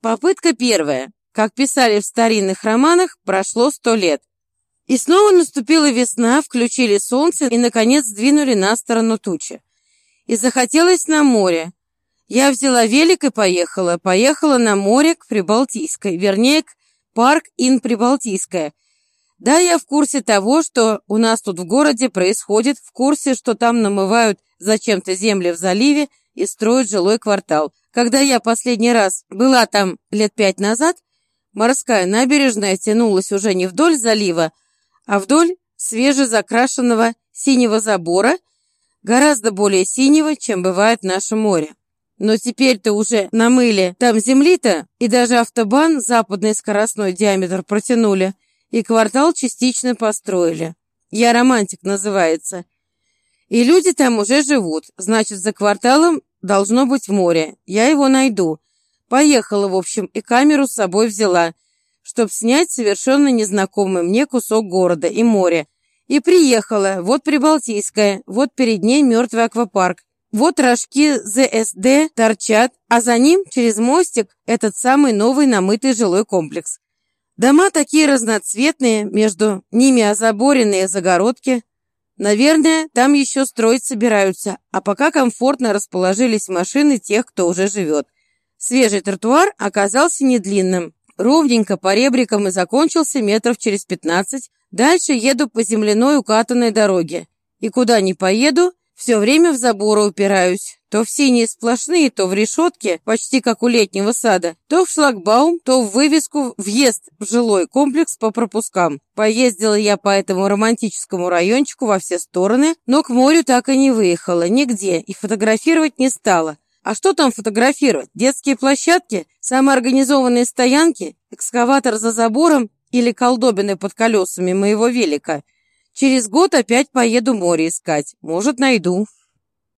Попытка первая. Как писали в старинных романах, прошло сто лет. И снова наступила весна, включили солнце и, наконец, сдвинули на сторону тучи. И захотелось на море. Я взяла велик и поехала. Поехала на море к Прибалтийской, вернее, к парк Ин Прибалтийская. Да, я в курсе того, что у нас тут в городе происходит, в курсе, что там намывают зачем-то земли в заливе и строят жилой квартал. Когда я последний раз была там лет пять назад, морская набережная тянулась уже не вдоль залива, а вдоль свежезакрашенного синего забора, гораздо более синего, чем бывает наше море. Но теперь-то уже намыли там земли-то, и даже автобан западный скоростной диаметр протянули, и квартал частично построили. Я романтик называется. И люди там уже живут, значит, за кварталом Должно быть в море. Я его найду. Поехала, в общем, и камеру с собой взяла, чтобы снять совершенно незнакомый мне кусок города и моря. И приехала. Вот Прибалтийская, вот перед ней мертвый аквапарк. Вот рожки ЗСД торчат, а за ним, через мостик, этот самый новый намытый жилой комплекс. Дома такие разноцветные, между ними озаборенные загородки, Наверное, там еще строить собираются, а пока комфортно расположились машины тех, кто уже живет. Свежий тротуар оказался недлинным. Ровненько по ребрикам и закончился метров через пятнадцать. Дальше еду по земляной укатанной дороге. И куда ни поеду, все время в заборы упираюсь. То в синие сплошные, то в решетке, почти как у летнего сада, то в шлагбаум, то в вывеску «Въезд в жилой комплекс по пропускам». Поездила я по этому романтическому райончику во все стороны, но к морю так и не выехала, нигде, и фотографировать не стала. А что там фотографировать? Детские площадки? Самоорганизованные стоянки? Экскаватор за забором? Или колдобины под колесами моего велика? Через год опять поеду море искать. Может, найду.